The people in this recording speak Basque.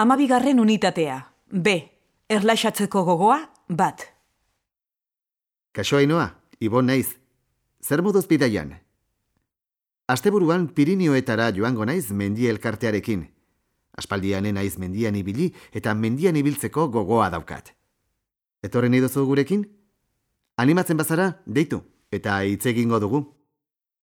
amabigarren unitatea. B. Erlaxatzeko gogoa, bat. Kasoainoa, Ibon naiz. Zer moduz bidaian? Asteburuan Pirinioetara joango naiz mendi elkartearekin. Aspaldianen naiz mendian ibili eta mendian ibiltzeko gogoa daukat. Etorren idozu gurekin? Animatzen bazara, deitu, eta hitz egingo dugu.